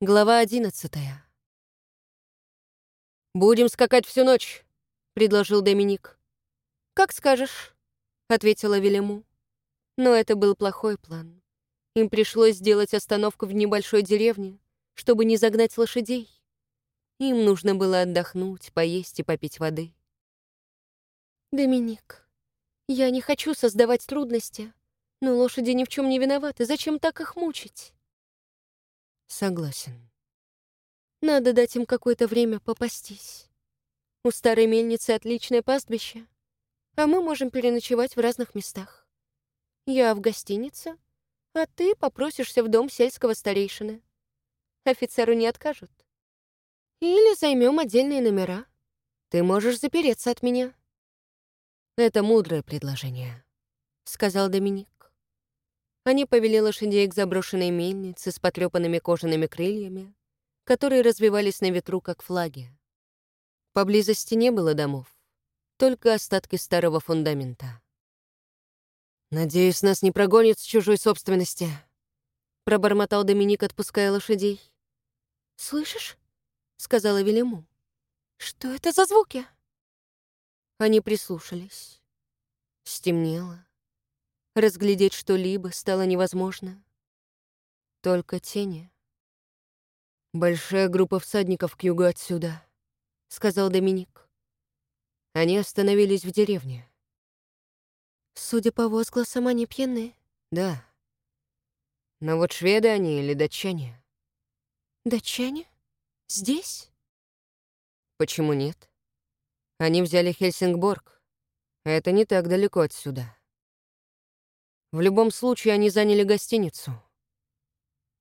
Глава одиннадцатая. «Будем скакать всю ночь», — предложил Доминик. «Как скажешь», — ответила Велему. Но это был плохой план. Им пришлось сделать остановку в небольшой деревне, чтобы не загнать лошадей. Им нужно было отдохнуть, поесть и попить воды. «Доминик, я не хочу создавать трудности, но лошади ни в чем не виноваты. Зачем так их мучить?» Согласен. Надо дать им какое-то время попастись. У старой мельницы отличное пастбище, а мы можем переночевать в разных местах. Я в гостинице, а ты попросишься в дом сельского старейшины. Офицеру не откажут. Или займем отдельные номера. Ты можешь запереться от меня. Это мудрое предложение, — сказал Доминик. Они повели лошадей к заброшенной мельнице с потрепанными кожаными крыльями, которые развивались на ветру, как флаги. Поблизости не было домов, только остатки старого фундамента. «Надеюсь, нас не прогонят с чужой собственности», — пробормотал Доминик, отпуская лошадей. «Слышишь?» — сказала Велиму. «Что это за звуки?» Они прислушались. Стемнело. Разглядеть что-либо стало невозможно. Только тени. «Большая группа всадников к югу отсюда», — сказал Доминик. Они остановились в деревне. «Судя по возгласам, они пьяны». «Да. Но вот шведы они или датчане?» «Датчане? Здесь?» «Почему нет? Они взяли Хельсингборг. Это не так далеко отсюда». В любом случае, они заняли гостиницу.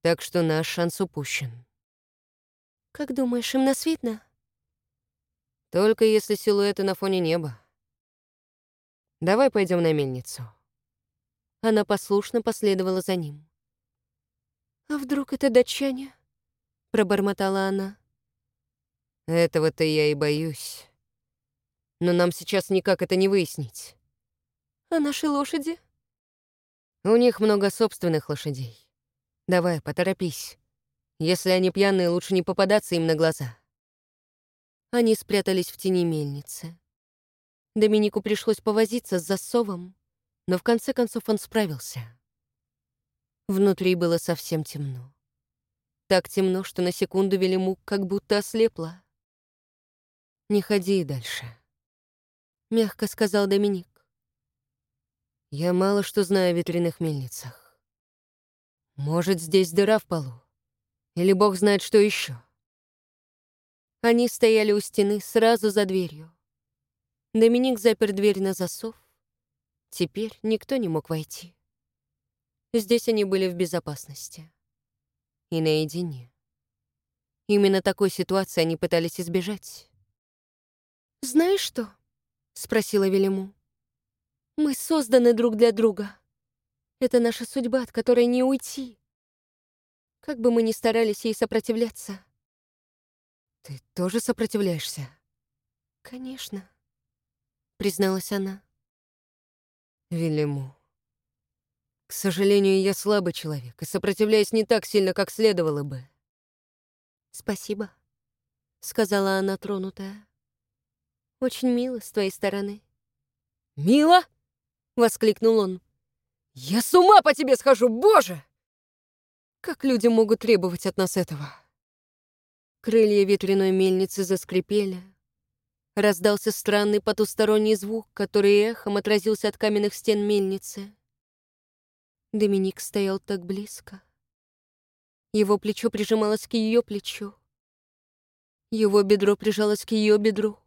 Так что наш шанс упущен. Как думаешь, им нас видно? Только если силуэты на фоне неба. Давай пойдем на мельницу. Она послушно последовала за ним. «А вдруг это датчане?» — пробормотала она. «Этого-то я и боюсь. Но нам сейчас никак это не выяснить». «А наши лошади?» У них много собственных лошадей. Давай, поторопись. Если они пьяные, лучше не попадаться им на глаза. Они спрятались в тени мельницы. Доминику пришлось повозиться с засовом, но в конце концов он справился. Внутри было совсем темно. Так темно, что на секунду Велимук как будто ослепла. «Не ходи дальше», — мягко сказал Доминик. Я мало что знаю о ветряных мельницах. Может, здесь дыра в полу? Или бог знает, что еще? Они стояли у стены сразу за дверью. Доминик запер дверь на засов. Теперь никто не мог войти. Здесь они были в безопасности. И наедине. Именно такой ситуации они пытались избежать. «Знаешь что?» — спросила Велиму. Мы созданы друг для друга. Это наша судьба, от которой не уйти. Как бы мы ни старались ей сопротивляться. Ты тоже сопротивляешься? Конечно, призналась она. Велиму. К сожалению, я слабый человек и сопротивляюсь не так сильно, как следовало бы. Спасибо, сказала она, тронутая. Очень мило с твоей стороны. Мило? Воскликнул он. «Я с ума по тебе схожу, боже! Как люди могут требовать от нас этого?» Крылья ветряной мельницы заскрипели. Раздался странный потусторонний звук, который эхом отразился от каменных стен мельницы. Доминик стоял так близко. Его плечо прижималось к ее плечу. Его бедро прижалось к ее бедру.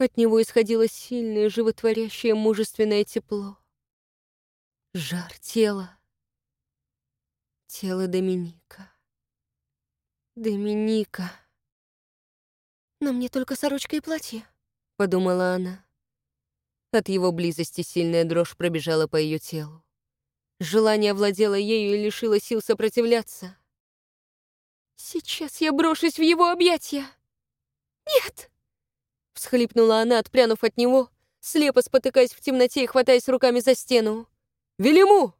От него исходило сильное, животворящее, мужественное тепло. Жар тела. Тело Доминика. Доминика. «На мне только сорочка и платье», — подумала она. От его близости сильная дрожь пробежала по ее телу. Желание овладело ею и лишило сил сопротивляться. «Сейчас я брошусь в его объятия!» «Нет!» Всхлипнула она, отпрянув от него, слепо спотыкаясь в темноте и хватаясь руками за стену. «Велиму!»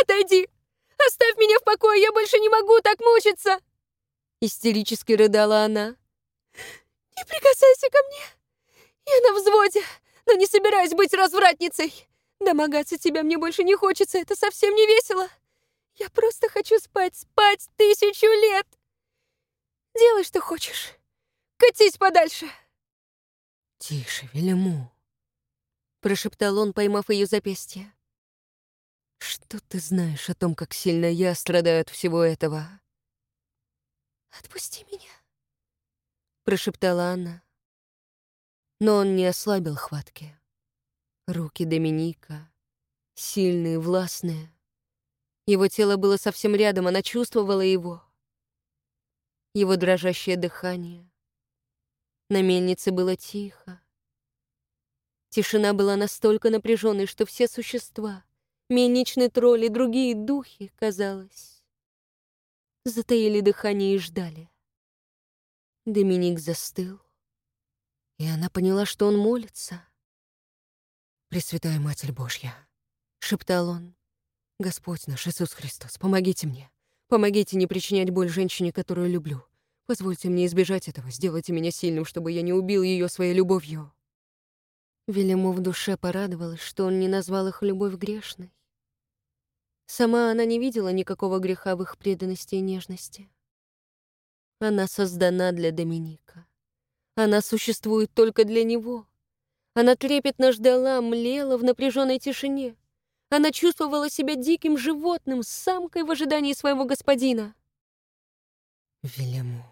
«Отойди! Оставь меня в покое, я больше не могу так мучиться!» Истерически рыдала она. «Не прикасайся ко мне! Я на взводе, но не собираюсь быть развратницей! Домогаться тебя мне больше не хочется, это совсем не весело! Я просто хочу спать, спать тысячу лет! Делай, что хочешь! Катись подальше!» «Тише, Велиму!» — прошептал он, поймав ее запястье. «Что ты знаешь о том, как сильно я страдаю от всего этого?» «Отпусти меня», — прошептала она. Но он не ослабил хватки. Руки Доминика, сильные, властные. Его тело было совсем рядом, она чувствовала его. Его дрожащее дыхание. На мельнице было тихо. Тишина была настолько напряженной, что все существа, мельничный тролль и другие духи, казалось, затаили дыхание и ждали. Доминик застыл, и она поняла, что он молится. «Пресвятая Матерь Божья», — шептал он, — «Господь наш Иисус Христос, помогите мне. Помогите не причинять боль женщине, которую люблю. Позвольте мне избежать этого, сделайте меня сильным, чтобы я не убил ее своей любовью». Велиму в душе порадовалась, что он не назвал их любовь грешной. Сама она не видела никакого греха в их преданности и нежности. Она создана для Доминика. Она существует только для него. Она трепетно ждала, млела в напряженной тишине. Она чувствовала себя диким животным, самкой в ожидании своего господина. «Велему», —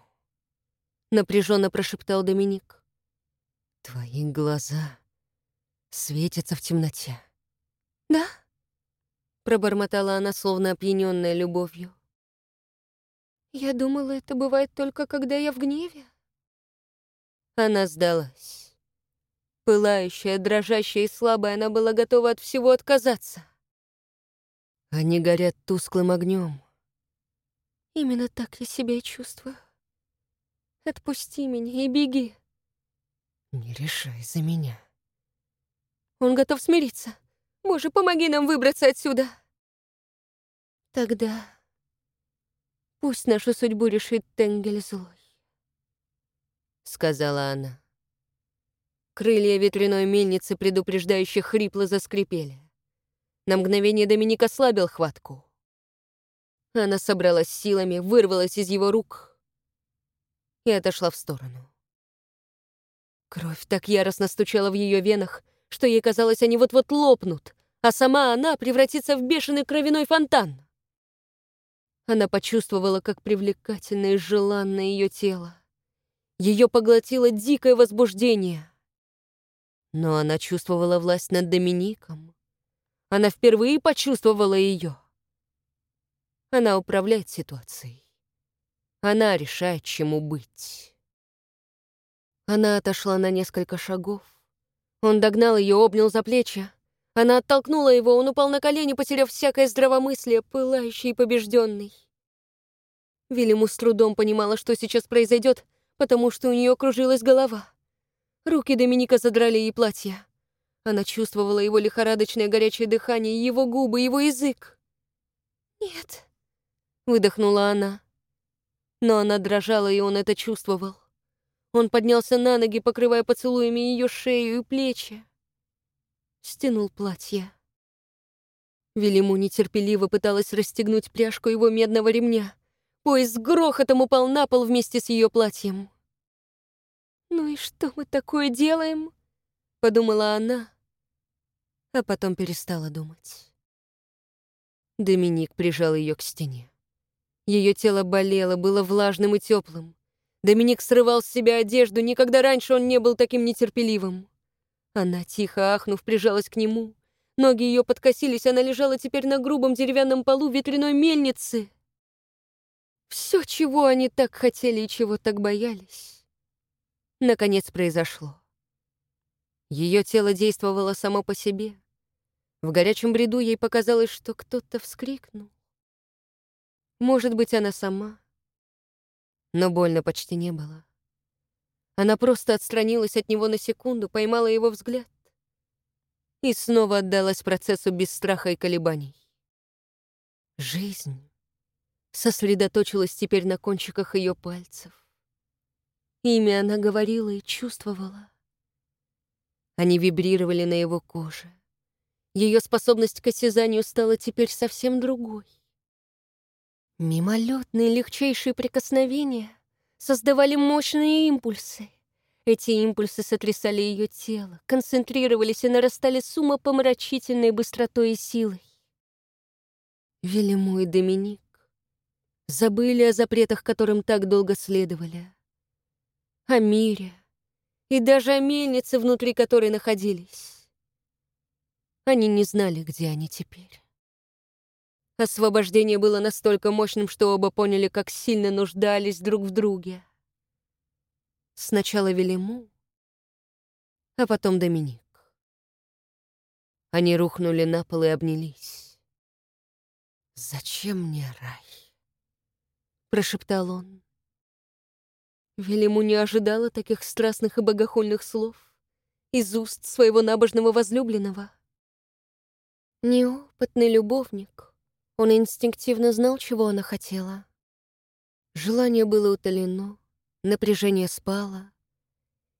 напряженно прошептал Доминик, — «твои глаза светятся в темноте». «Да?» Пробормотала она, словно опьяненная любовью. «Я думала, это бывает только, когда я в гневе». Она сдалась. Пылающая, дрожащая и слабая, она была готова от всего отказаться. Они горят тусклым огнем. Именно так я себя и чувствую. Отпусти меня и беги. Не решай за меня. Он готов смириться. Боже, помоги нам выбраться отсюда. Тогда пусть нашу судьбу решит Тенгель злой, сказала она. Крылья ветряной мельницы, предупреждающе хрипло заскрипели. На мгновение Доминик ослабил хватку. Она собралась силами, вырвалась из его рук и отошла в сторону. Кровь так яростно стучала в ее венах, что ей казалось, они вот-вот лопнут, а сама она превратится в бешеный кровяной фонтан. Она почувствовала, как привлекательно и желанно ее тело. Ее поглотило дикое возбуждение. Но она чувствовала власть над Домиником. Она впервые почувствовала ее. Она управляет ситуацией. Она решает, чему быть. Она отошла на несколько шагов, он догнал ее, обнял за плечи. Она оттолкнула его, он упал на колени, потеряв всякое здравомыслие, пылающий и побежденный. Вильяму с трудом понимала, что сейчас произойдет, потому что у нее кружилась голова. Руки Доминика задрали ей платье. Она чувствовала его лихорадочное горячее дыхание, его губы, его язык. «Нет», — выдохнула она. Но она дрожала, и он это чувствовал. Он поднялся на ноги, покрывая поцелуями ее шею и плечи. Стянул платье. Велиму нетерпеливо пыталась расстегнуть пряжку его медного ремня. Пояс с грохотом упал на пол вместе с ее платьем. «Ну и что мы такое делаем?» — подумала она, а потом перестала думать. Доминик прижал ее к стене. Ее тело болело, было влажным и теплым. Доминик срывал с себя одежду, никогда раньше он не был таким нетерпеливым. Она, тихо ахнув, прижалась к нему. Ноги ее подкосились, она лежала теперь на грубом деревянном полу ветряной мельницы. Все, чего они так хотели и чего так боялись, наконец произошло. Ее тело действовало само по себе. В горячем бреду ей показалось, что кто-то вскрикнул. Может быть, она сама но больно почти не было. Она просто отстранилась от него на секунду, поймала его взгляд и снова отдалась процессу без страха и колебаний. Жизнь сосредоточилась теперь на кончиках ее пальцев. Имя она говорила и чувствовала. Они вибрировали на его коже. Ее способность к осязанию стала теперь совсем другой. Мимолетные легчайшие прикосновения создавали мощные импульсы. Эти импульсы сотрясали ее тело, концентрировались и нарастали с умопомрачительной быстротой и силой. Велиму и Доминик забыли о запретах, которым так долго следовали, о мире и даже о мельнице, внутри которой находились. Они не знали, где они теперь. Освобождение было настолько мощным, что оба поняли, как сильно нуждались друг в друге. Сначала Велиму, а потом Доминик. Они рухнули на пол и обнялись. «Зачем мне рай?» — прошептал он. Велиму не ожидала таких страстных и богохульных слов из уст своего набожного возлюбленного. Неопытный любовник, он инстинктивно знал, чего она хотела. Желание было утолено, напряжение спало,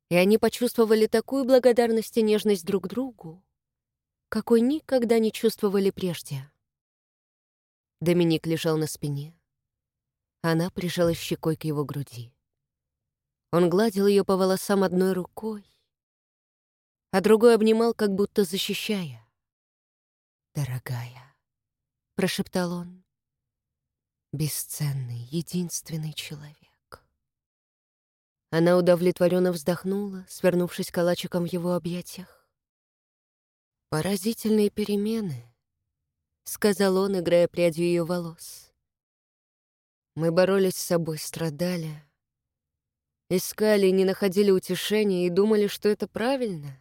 и они почувствовали такую благодарность и нежность друг другу, какой никогда не чувствовали прежде. Доминик лежал на спине. Она прижалась щекой к его груди. Он гладил ее по волосам одной рукой, а другой обнимал, как будто защищая. «Дорогая», — прошептал он, — «бесценный, единственный человек». Она удовлетворенно вздохнула, свернувшись калачиком в его объятиях. «Поразительные перемены», — сказал он, играя прядью ее волос. «Мы боролись с собой, страдали» Искали и не находили утешения и думали, что это правильно,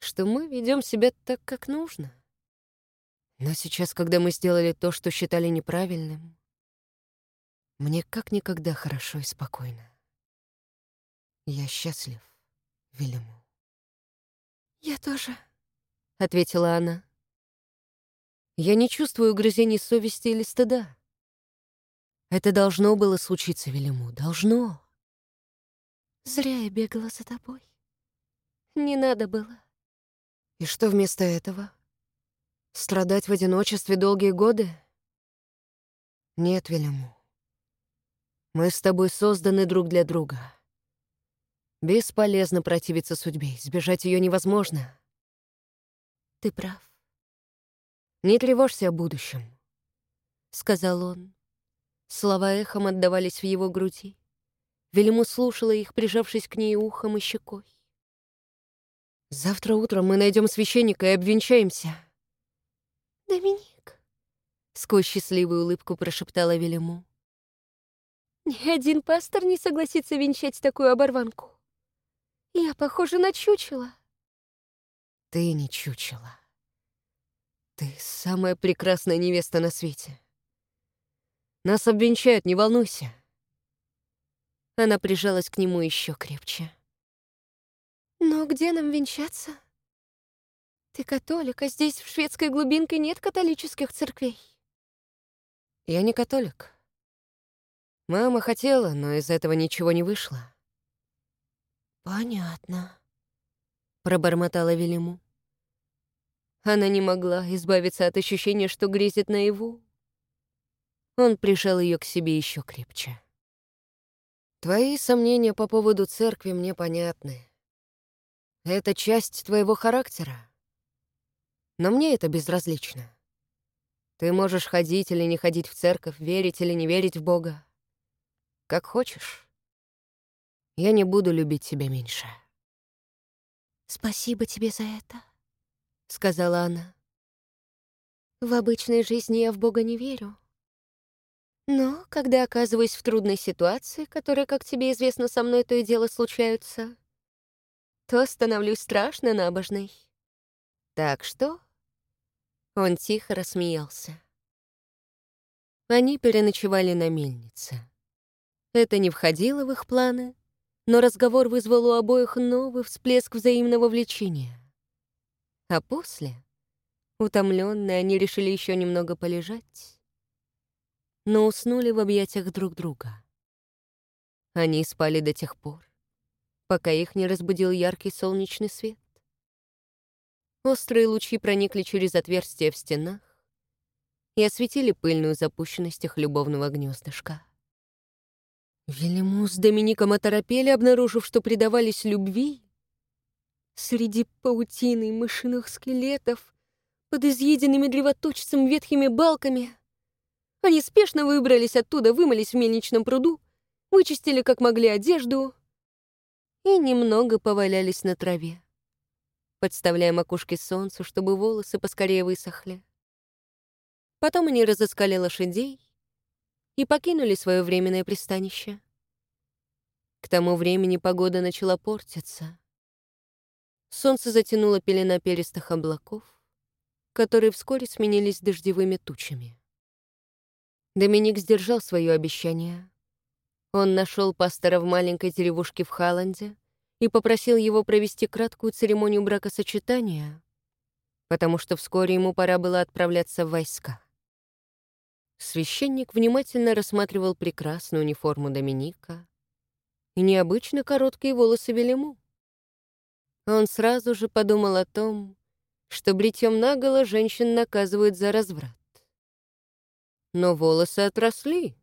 что мы ведем себя так, как нужно. Но сейчас, когда мы сделали то, что считали неправильным, мне как никогда хорошо и спокойно. Я счастлив, Велиму. «Я тоже», — ответила она. «Я не чувствую грызений совести или стыда. Это должно было случиться, Велиму, должно». Зря я бегала за тобой. Не надо было. И что вместо этого? Страдать в одиночестве долгие годы? Нет, Велиму. Мы с тобой созданы друг для друга. Бесполезно противиться судьбе, сбежать ее невозможно. Ты прав. Не тревожься о будущем, — сказал он. Слова эхом отдавались в его груди. Велиму слушала их, прижавшись к ней ухом и щекой. «Завтра утром мы найдем священника и обвенчаемся». «Доминик», — сквозь счастливую улыбку прошептала Велиму. «Ни один пастор не согласится венчать такую оборванку. Я похожа на чучело». «Ты не чучело. Ты самая прекрасная невеста на свете. Нас обвенчают, не волнуйся». Она прижалась к нему еще крепче. «Но где нам венчаться? Ты католик, а здесь, в шведской глубинке, нет католических церквей». «Я не католик. Мама хотела, но из этого ничего не вышло». «Понятно», — пробормотала Велиму. Она не могла избавиться от ощущения, что грезит наяву. Он прижал ее к себе еще крепче. Твои сомнения по поводу церкви мне понятны. Это часть твоего характера. Но мне это безразлично. Ты можешь ходить или не ходить в церковь, верить или не верить в Бога. Как хочешь. Я не буду любить тебя меньше. «Спасибо тебе за это», — сказала она. «В обычной жизни я в Бога не верю. Но когда оказываюсь в трудной ситуации, которые, как тебе известно, со мной то и дело случаются, то становлюсь страшно набожной. Так что...» Он тихо рассмеялся. Они переночевали на мельнице. Это не входило в их планы, но разговор вызвал у обоих новый всплеск взаимного влечения. А после Утомленные, они решили еще немного полежать, но уснули в объятиях друг друга. Они спали до тех пор, пока их не разбудил яркий солнечный свет. Острые лучи проникли через отверстия в стенах и осветили пыльную запущенность их любовного гнездышка. Велиму с Домиником оторопели, обнаружив, что предавались любви. Среди паутины мышиных скелетов, под изъеденными древоточцем ветхими балками, они спешно выбрались оттуда, вымылись в мельничном пруду, вычистили как могли одежду и немного повалялись на траве подставляя макушки солнцу, чтобы волосы поскорее высохли. Потом они разыскали лошадей и покинули свое временное пристанище. К тому времени погода начала портиться. Солнце затянуло пелена перистых облаков, которые вскоре сменились дождевыми тучами. Доминик сдержал свое обещание. Он нашел пастора в маленькой деревушке в Халланде, и попросил его провести краткую церемонию бракосочетания, потому что вскоре ему пора было отправляться в войска. Священник внимательно рассматривал прекрасную униформу Доминика и необычно короткие волосы Велиму. Он сразу же подумал о том, что бритьем наголо женщин наказывают за разврат. Но волосы отросли,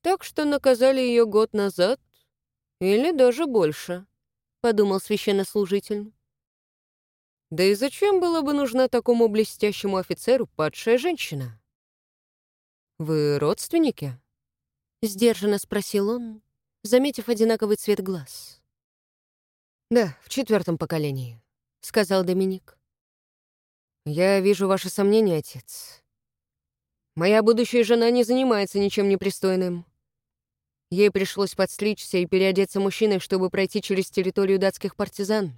так что наказали ее год назад или даже больше. — подумал священнослужитель. Да и зачем было бы нужна такому блестящему офицеру падшая женщина? «Вы родственники?» — сдержанно спросил он, заметив одинаковый цвет глаз. «Да, в четвертом поколении», — сказал Доминик. «Я вижу ваши сомнения, отец. Моя будущая жена не занимается ничем непристойным. Ей пришлось подстричься и переодеться мужчиной, чтобы пройти через территорию датских партизан.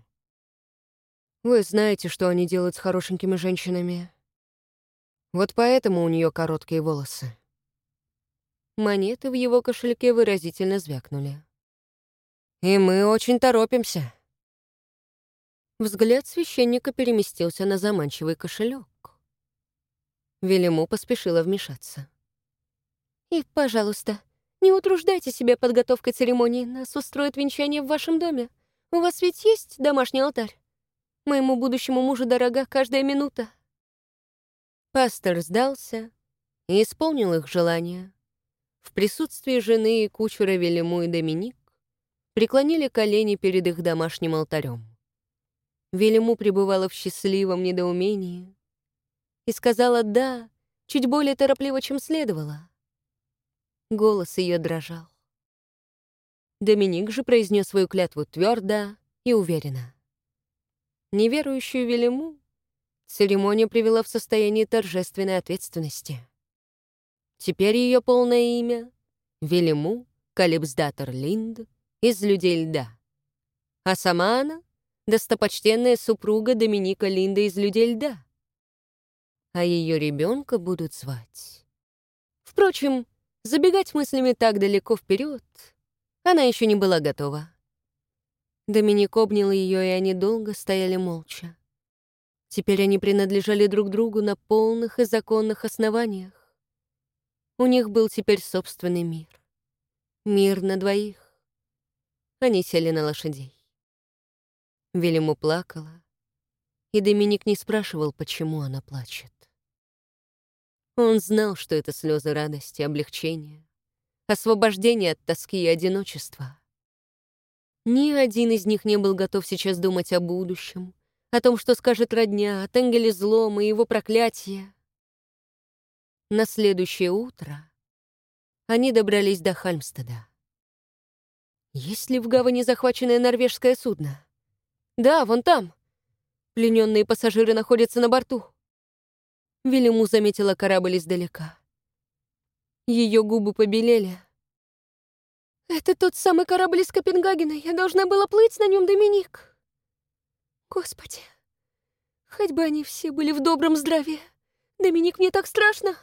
Вы знаете, что они делают с хорошенькими женщинами. Вот поэтому у нее короткие волосы. Монеты в его кошельке выразительно звякнули. И мы очень торопимся. Взгляд священника переместился на заманчивый кошелек. Велиму поспешила вмешаться. «И, пожалуйста, не утруждайте себя подготовкой церемонии. Нас устроит венчание в вашем доме. У вас ведь есть домашний алтарь? Моему будущему мужу дорога каждая минута». Пастор сдался и исполнил их желание. В присутствии жены и кучера Велиму и Доминик преклонили колени перед их домашним алтарем. Велиму пребывала в счастливом недоумении и сказала «да» чуть более торопливо, чем следовало. Голос ее дрожал. Доминик же произнес свою клятву твердо и уверенно. Неверующую Велиму церемония привела в состояние торжественной ответственности. Теперь ее полное имя — Велиму Калипсдатор Линд из «Людей льда». А сама она — достопочтенная супруга Доминика Линда из «Людей льда». А ее ребенка будут звать. Впрочем, Забегать мыслями так далеко вперед она еще не была готова. Доминик обнял ее, и они долго стояли молча. Теперь они принадлежали друг другу на полных и законных основаниях. У них был теперь собственный мир. Мир на двоих. Они сели на лошадей. Велиму плакала, и Доминик не спрашивал, почему она плачет. Он знал, что это слезы радости, облегчения, освобождения от тоски и одиночества. Ни один из них не был готов сейчас думать о будущем, о том, что скажет родня, от ангеле злома и его проклятия. На следующее утро они добрались до Хальмстеда. Есть ли в гавани захваченное норвежское судно? Да, вон там. Плененные пассажиры находятся на борту. Велиму заметила корабль издалека. Ее губы побелели. «Это тот самый корабль из Копенгагена. Я должна была плыть на нем, Доминик. Господи, хоть бы они все были в добром здравии. Доминик, мне так страшно!»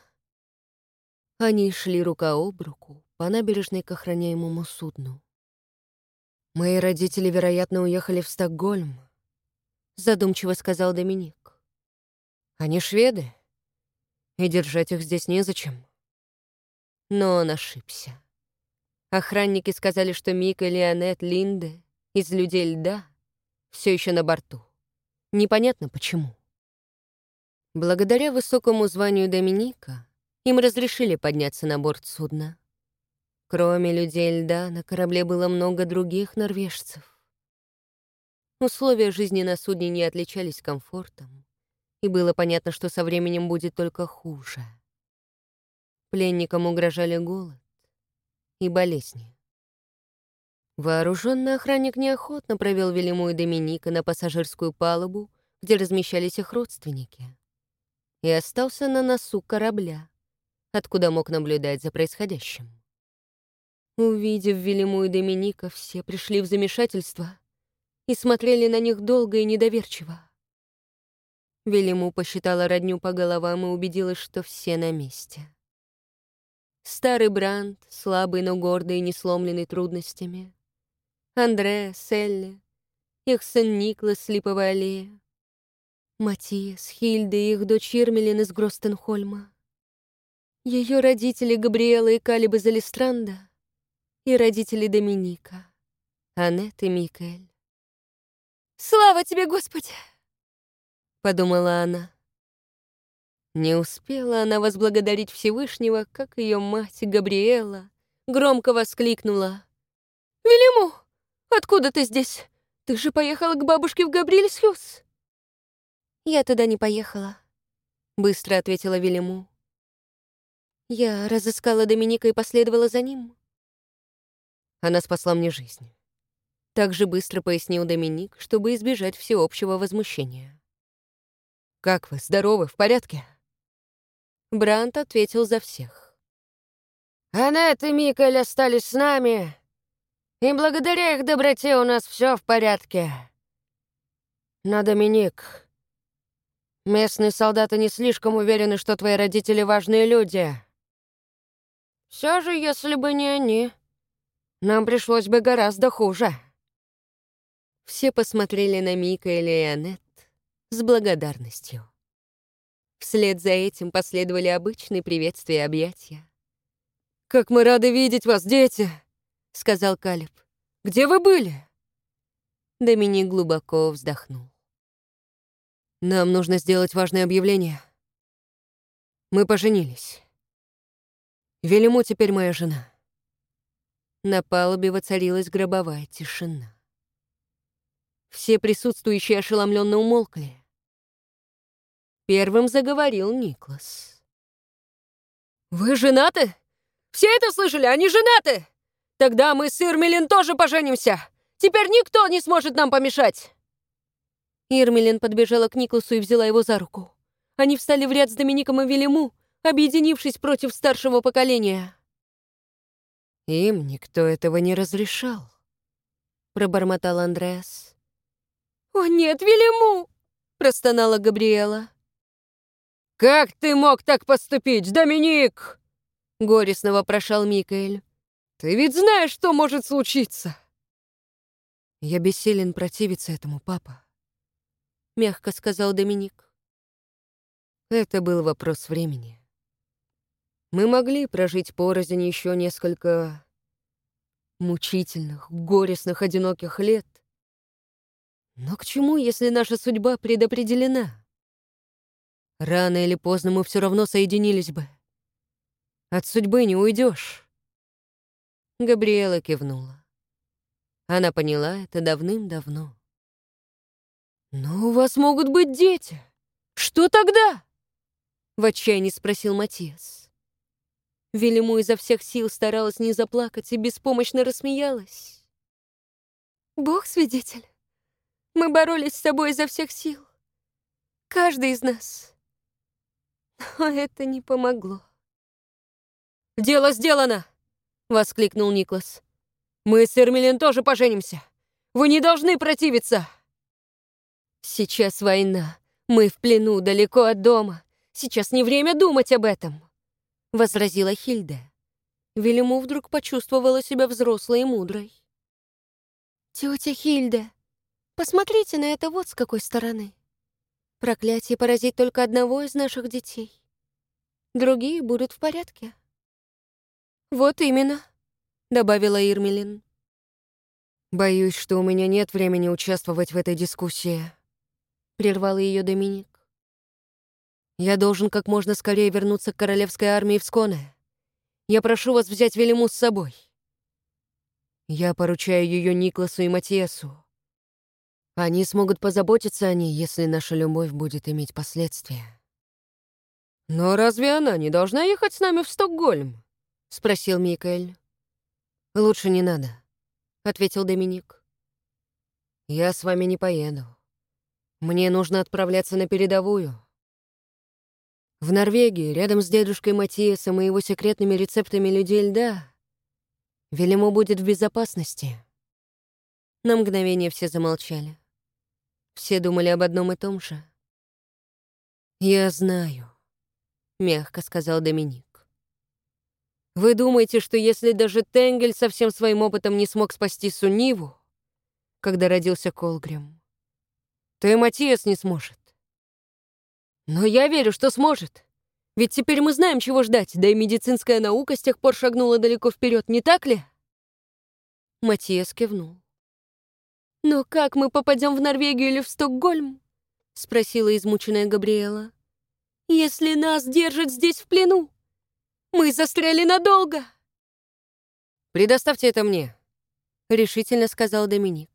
Они шли рука об руку по набережной к охраняемому судну. «Мои родители, вероятно, уехали в Стокгольм», — задумчиво сказал Доминик. Они шведы, и держать их здесь незачем. Но он ошибся. Охранники сказали, что Мика, Леонет, Линде из «Людей льда» все еще на борту. Непонятно почему. Благодаря высокому званию Доминика им разрешили подняться на борт судна. Кроме людей льда, на корабле было много других норвежцев. Условия жизни на судне не отличались комфортом, и было понятно, что со временем будет только хуже. Пленникам угрожали голод и болезни. Вооруженный охранник неохотно провел Велиму и Доминика на пассажирскую палубу, где размещались их родственники, и остался на носу корабля, откуда мог наблюдать за происходящим. Увидев Велиму и Доминика, все пришли в замешательство и смотрели на них долго и недоверчиво. Велиму посчитала родню по головам и убедилась, что все на месте. Старый Бранд, слабый, но гордый и не сломленный трудностями, Андре, Селли, их сын Никлас с Липовой Матиас, Хильда и их дочь Ирмелин из Гростенхольма, ее родители Габриэла и Калиб из Алистранда и родители Доминика, Аннет и Микаэль. «Слава тебе, Господи!» — подумала она. Не успела она возблагодарить Всевышнего, как ее мать Габриэла громко воскликнула. «Велиму!» Откуда ты здесь? Ты же поехала к бабушке в Габриль-Хьюз. Я туда не поехала, быстро ответила Велиму. Я разыскала Доминика и последовала за ним. Она спасла мне жизнь. Так же быстро пояснил Доминик, чтобы избежать всеобщего возмущения. «Как вы, здоровы, в порядке?» Брант ответил за всех. «Аннет и Микель остались с нами, и благодаря их доброте у нас все в порядке. Но, Доминик, местные солдаты не слишком уверены, что твои родители важные люди. Все же, если бы не они, нам пришлось бы гораздо хуже. Все посмотрели на Мика и Леонет с благодарностью. Вслед за этим последовали обычные приветствия и объятия. «Как мы рады видеть вас, дети!» — сказал Калиб. «Где вы были?» Доминик глубоко вздохнул. «Нам нужно сделать важное объявление. Мы поженились. Велиму теперь моя жена». На палубе воцарилась гробовая тишина. Все присутствующие ошеломленно умолкли. Первым заговорил Никлас. «Вы женаты? Все это слышали? Они женаты!» Тогда мы с Ирмелин тоже поженимся. Теперь никто не сможет нам помешать. Ирмелин подбежала к Никласу и взяла его за руку. Они встали в ряд с Домиником и Велиму, объединившись против старшего поколения. «Им никто этого не разрешал», — пробормотал Андреас. «О нет, Велиму!» — простонала Габриэла. «Как ты мог так поступить, Доминик?» — горестно вопрошал Микаэль. Ты ведь знаешь, что может случиться!» «Я бессилен противиться этому, папа», — мягко сказал Доминик. Это был вопрос времени. Мы могли прожить порознь еще несколько мучительных, горестных, одиноких лет. Но к чему, если наша судьба предопределена? Рано или поздно мы все равно соединились бы. От судьбы не уйдешь. Габриэла кивнула. Она поняла это давным-давно. «Но у вас могут быть дети. Что тогда?» В отчаянии спросил Матиас. Велиму изо всех сил старалась не заплакать и беспомощно рассмеялась. «Бог свидетель. Мы боролись с собой изо всех сил. Каждый из нас. Но это не помогло». «Дело сделано!» — воскликнул Никлас. «Мы с Эрмелин тоже поженимся. Вы не должны противиться!» «Сейчас война. Мы в плену, далеко от дома. Сейчас не время думать об этом», — возразила Хильда. Велиму вдруг почувствовала себя взрослой и мудрой. «Тетя Хильда, посмотрите на это вот с какой стороны. Проклятие поразит только одного из наших детей. Другие будут в порядке. «Вот именно», — добавила Ирмелин. «Боюсь, что у меня нет времени участвовать в этой дискуссии», — прервал ее Доминик. «Я должен как можно скорее вернуться к королевской армии в Сконе. Я прошу вас взять Велиму с собой. Я поручаю ее Никласу и Матиасу. Они смогут позаботиться о ней, если наша любовь будет иметь последствия. «Но разве она не должна ехать с нами в Стокгольм?» — спросил Микаэль. «Лучше не надо», — ответил Доминик. «Я с вами не поеду. Мне нужно отправляться на передовую. В Норвегии, рядом с дедушкой Матиасом и его секретными рецептами людей льда, Велимо будет в безопасности». На мгновение все замолчали. Все думали об одном и том же. «Я знаю», — мягко сказал Доминик. «Вы думаете, что если даже Тенгель со всем своим опытом не смог спасти Суниву, когда родился Колгрим, то и Матиас не сможет? Но я верю, что сможет. Ведь теперь мы знаем, чего ждать, да и медицинская наука с тех пор шагнула далеко вперед, не так ли?» Матиас кивнул. «Но как мы попадем в Норвегию или в Стокгольм?» — спросила измученная Габриэла. «Если нас держат здесь в плену, мы застряли надолго!» «Предоставьте это мне», — решительно сказал Доминик.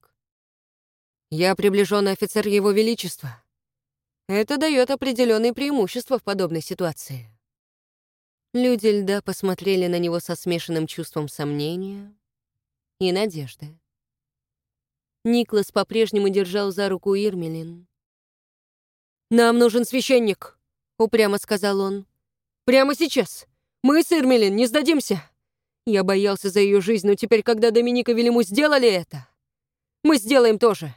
«Я приближенный офицер Его Величества. Это дает определенные преимущества в подобной ситуации». Люди льда посмотрели на него со смешанным чувством сомнения и надежды. Никлас по-прежнему держал за руку Ирмелин. «Нам нужен священник», — упрямо сказал он. «Прямо сейчас. Мы с Ирмелин не сдадимся. Я боялся за ее жизнь, но теперь, когда Доминика Велиму сделали это, мы сделаем тоже».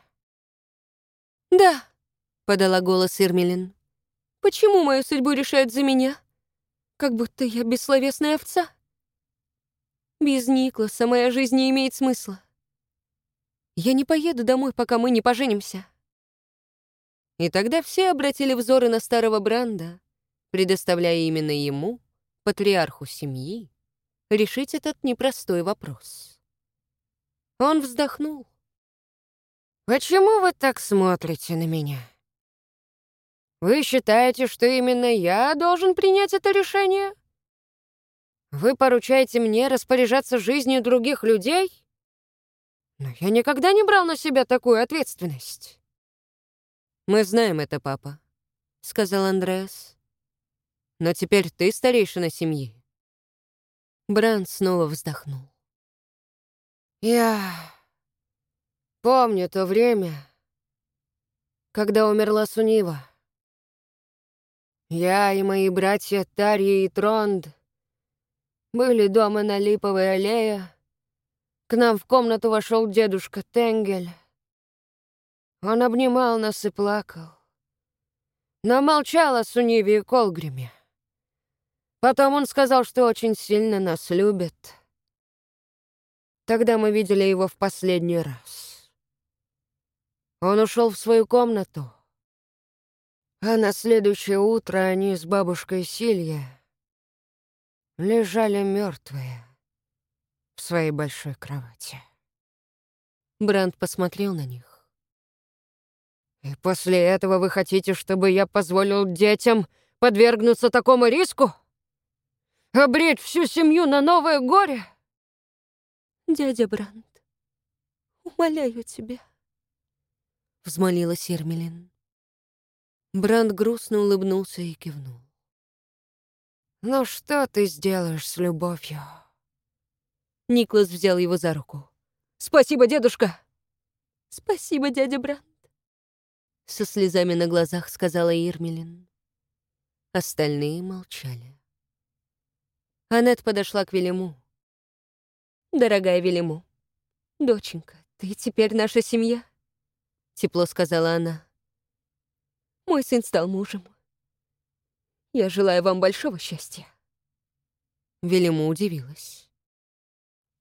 «Да», — подала голос Ирмелин. «Почему мою судьбу решают за меня? Как будто я бессловесная овца. Без Никласа моя жизнь не имеет смысла. Я не поеду домой, пока мы не поженимся». И тогда все обратили взоры на старого Бранда, предоставляя именно ему, патриарху семьи, решить этот непростой вопрос. Он вздохнул. «Почему вы так смотрите на меня? Вы считаете, что именно я должен принять это решение? Вы поручаете мне распоряжаться жизнью других людей?» Но я никогда не брал на себя такую ответственность. «Мы знаем это, папа», — сказал Андреас. «Но теперь ты старейшина семьи». Бранд снова вздохнул. «Я помню то время, когда умерла Сунива. Я и мои братья Тарья и Тронд были дома на Липовой аллее, к нам в комнату вошел дедушка Тенгель. Он обнимал нас и плакал. Но молчал о Суниве и Колгриме. Потом он сказал, что очень сильно нас любит. Тогда мы видели его в последний раз. Он ушел в свою комнату, а на следующее утро они с бабушкой Силья лежали мертвые своей большой кровати. Бранд посмотрел на них. «И после этого вы хотите, чтобы я позволил детям подвергнуться такому риску? Обречь всю семью на новое горе?» «Дядя Бранд, умоляю тебя», — взмолилась Ермелин. Бранд грустно улыбнулся и кивнул. «Ну что ты сделаешь с любовью?» Никлас взял его за руку. «Спасибо, дедушка!» «Спасибо, дядя Бранд!» Со слезами на глазах сказала Ирмелин. Остальные молчали. Аннет подошла к Велиму. «Дорогая Велиму, доченька, ты теперь наша семья?» Тепло сказала она. «Мой сын стал мужем. Я желаю вам большого счастья». Велиму удивилась.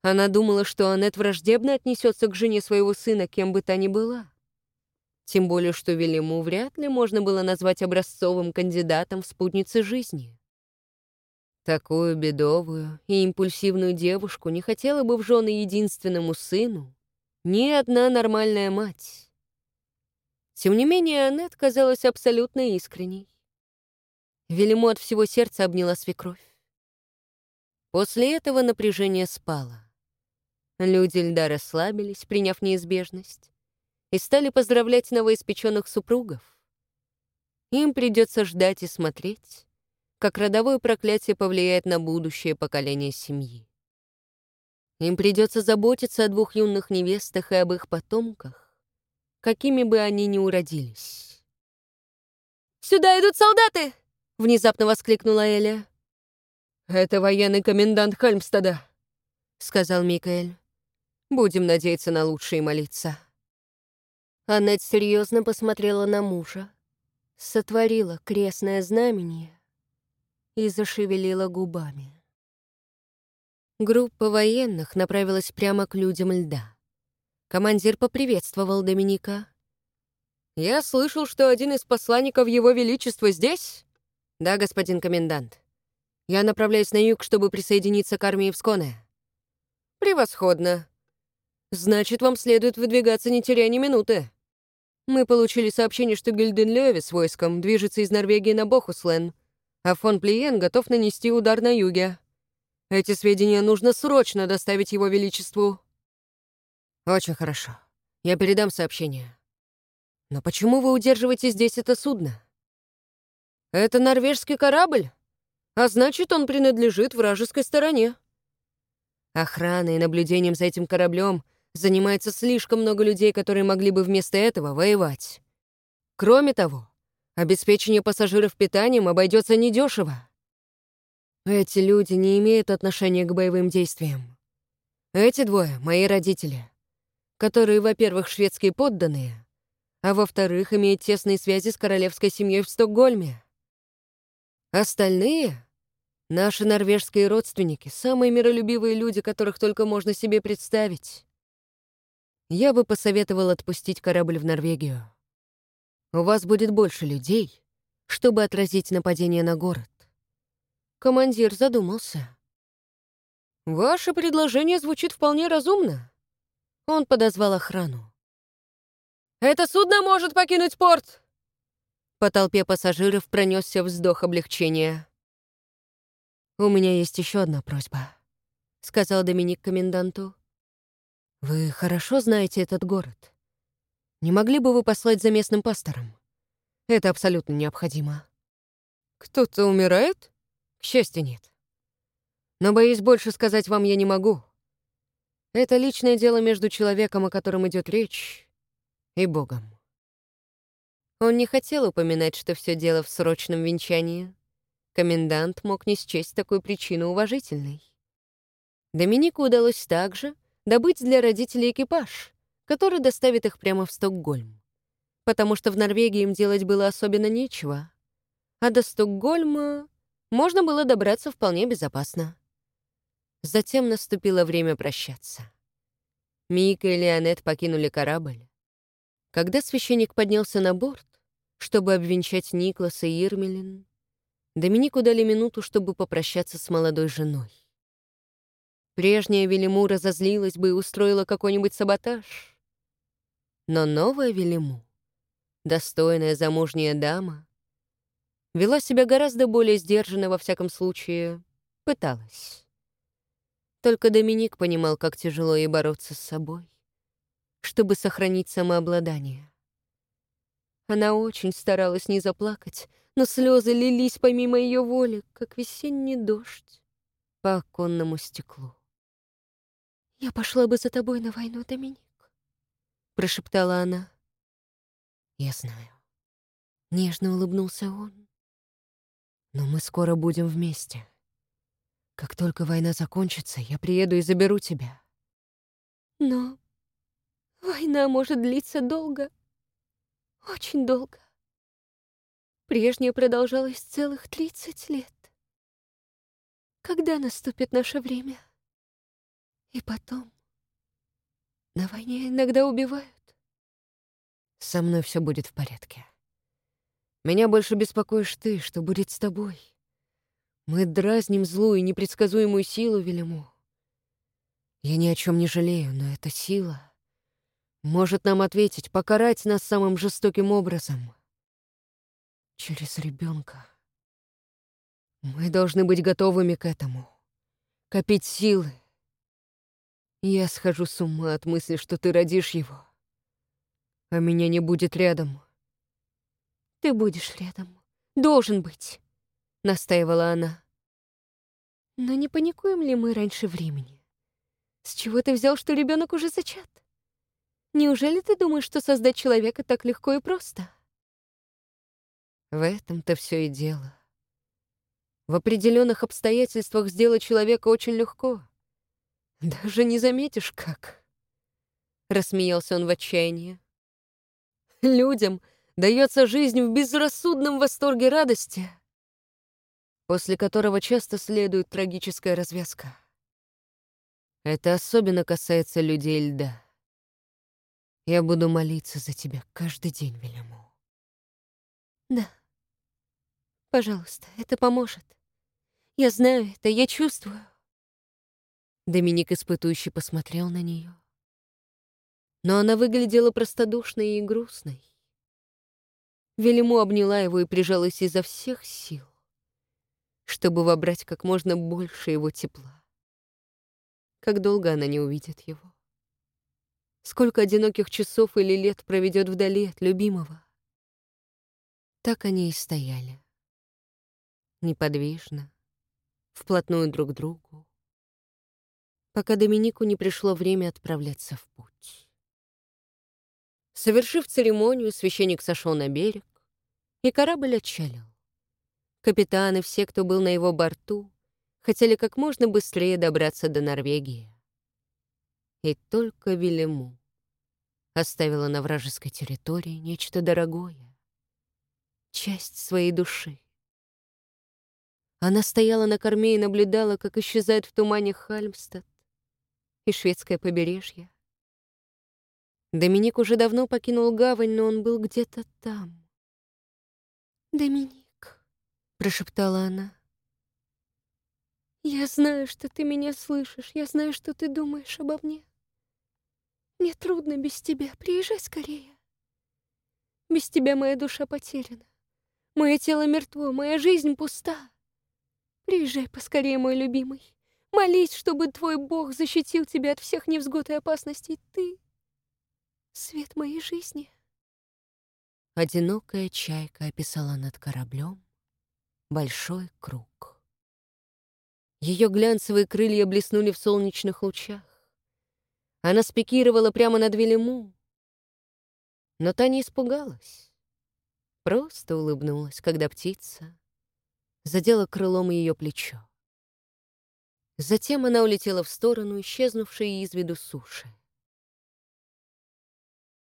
Она думала, что Аннет враждебно отнесется к жене своего сына, кем бы та ни была. Тем более, что Велиму вряд ли можно было назвать образцовым кандидатом в спутницы жизни. Такую бедовую и импульсивную девушку не хотела бы в жены единственному сыну ни одна нормальная мать. Тем не менее, Аннет казалась абсолютно искренней. Велиму от всего сердца обняла свекровь. После этого напряжение спало. Люди льда расслабились, приняв неизбежность, и стали поздравлять новоиспеченных супругов. Им придется ждать и смотреть, как родовое проклятие повлияет на будущее поколение семьи. Им придется заботиться о двух юных невестах и об их потомках, какими бы они ни уродились. «Сюда идут солдаты!» — внезапно воскликнула Эля. «Это военный комендант Хальмстада», — сказал Микаэль. «Будем надеяться на лучшее и молиться». Аннет серьезно посмотрела на мужа, сотворила крестное знамение и зашевелила губами. Группа военных направилась прямо к людям льда. Командир поприветствовал Доминика. «Я слышал, что один из посланников Его Величества здесь?» «Да, господин комендант. Я направляюсь на юг, чтобы присоединиться к армии Всконе». «Превосходно. Значит, вам следует выдвигаться, не теряя ни минуты. Мы получили сообщение, что Гильден с войском движется из Норвегии на Бохуслен, а фон Плиен готов нанести удар на юге. Эти сведения нужно срочно доставить его величеству». «Очень хорошо. Я передам сообщение. Но почему вы удерживаете здесь это судно?» Это норвежский корабль, а значит, он принадлежит вражеской стороне. Охраной и наблюдением за этим кораблем занимается слишком много людей, которые могли бы вместо этого воевать. Кроме того, обеспечение пассажиров питанием обойдется недешево. Эти люди не имеют отношения к боевым действиям. Эти двое — мои родители, которые, во-первых, шведские подданные, а во-вторых, имеют тесные связи с королевской семьей в Стокгольме. Остальные — наши норвежские родственники, самые миролюбивые люди, которых только можно себе представить. Я бы посоветовал отпустить корабль в Норвегию. У вас будет больше людей, чтобы отразить нападение на город. Командир задумался. «Ваше предложение звучит вполне разумно». Он подозвал охрану. «Это судно может покинуть порт!» По толпе пассажиров пронесся вздох облегчения. «У меня есть еще одна просьба», — сказал Доминик коменданту. «Вы хорошо знаете этот город. Не могли бы вы послать за местным пастором? Это абсолютно необходимо». «Кто-то умирает?» «К счастью, нет. Но, боюсь, больше сказать вам я не могу. Это личное дело между человеком, о котором идет речь, и Богом». Он не хотел упоминать, что все дело в срочном венчании. Комендант мог не счесть такую причину уважительной. Доминику удалось также добыть для родителей экипаж, который доставит их прямо в Стокгольм. Потому что в Норвегии им делать было особенно нечего. А до Стокгольма можно было добраться вполне безопасно. Затем наступило время прощаться. Мика и Леонет покинули корабль, когда священник поднялся на борт, чтобы обвенчать Никласа и Ирмелин, Доминику дали минуту, чтобы попрощаться с молодой женой. Прежняя Велиму разозлилась бы и устроила какой-нибудь саботаж. Но новая Велиму, достойная замужняя дама, вела себя гораздо более сдержанно, во всяком случае, пыталась. Только Доминик понимал, как тяжело ей бороться с собой чтобы сохранить самообладание. Она очень старалась не заплакать, но слезы лились помимо ее воли, как весенний дождь по оконному стеклу. «Я пошла бы за тобой на войну, Доминик», — прошептала она. «Я знаю». Нежно улыбнулся он. «Но мы скоро будем вместе. Как только война закончится, я приеду и заберу тебя». «Но Война может длиться долго, очень долго. Прежняя продолжалась целых 30 лет. Когда наступит наше время? И потом, на войне иногда убивают. Со мной все будет в порядке. Меня больше беспокоишь ты, что будет с тобой. Мы дразним злую непредсказуемую силу Велиму. Я ни о чем не жалею, но эта сила может нам ответить, покарать нас самым жестоким образом. Через ребенка. Мы должны быть готовыми к этому. Копить силы. Я схожу с ума от мысли, что ты родишь его, а меня не будет рядом. Ты будешь рядом. Должен быть, настаивала она. Но не паникуем ли мы раньше времени? С чего ты взял, что ребенок уже зачат? Неужели ты думаешь, что создать человека так легко и просто? В этом-то все и дело. В определенных обстоятельствах сделать человека очень легко. Даже не заметишь, как. Рассмеялся он в отчаянии. Людям дается жизнь в безрассудном восторге радости, после которого часто следует трагическая развязка. Это особенно касается людей льда. Я буду молиться за тебя каждый день, Велиму. Да. Пожалуйста, это поможет. Я знаю это, я чувствую. Доминик испытующий посмотрел на нее. Но она выглядела простодушной и грустной. Велиму обняла его и прижалась изо всех сил, чтобы вобрать как можно больше его тепла. Как долго она не увидит его? Сколько одиноких часов или лет проведет вдали от любимого? Так они и стояли. Неподвижно, вплотную друг к другу, пока Доминику не пришло время отправляться в путь. Совершив церемонию, священник сошел на берег, и корабль отчалил. Капитан и все, кто был на его борту, хотели как можно быстрее добраться до Норвегии. И только Вильяму оставила на вражеской территории нечто дорогое, часть своей души. Она стояла на корме и наблюдала, как исчезает в тумане Хальмстад и шведское побережье. Доминик уже давно покинул гавань, но он был где-то там. «Доминик», — прошептала она, — «я знаю, что ты меня слышишь, я знаю, что ты думаешь обо мне. Мне трудно без тебя, приезжай скорее. Без тебя моя душа потеряна, мое тело мертво, моя жизнь пуста. Приезжай поскорее, мой любимый. Молись, чтобы твой Бог защитил тебя от всех невзгод и опасностей. Ты — свет моей жизни». Одинокая чайка описала над кораблем большой круг. Ее глянцевые крылья блеснули в солнечных лучах. Она спикировала прямо над Велиму. Но та не испугалась. Просто улыбнулась, когда птица задела крылом ее плечо. Затем она улетела в сторону, исчезнувшей из виду суши.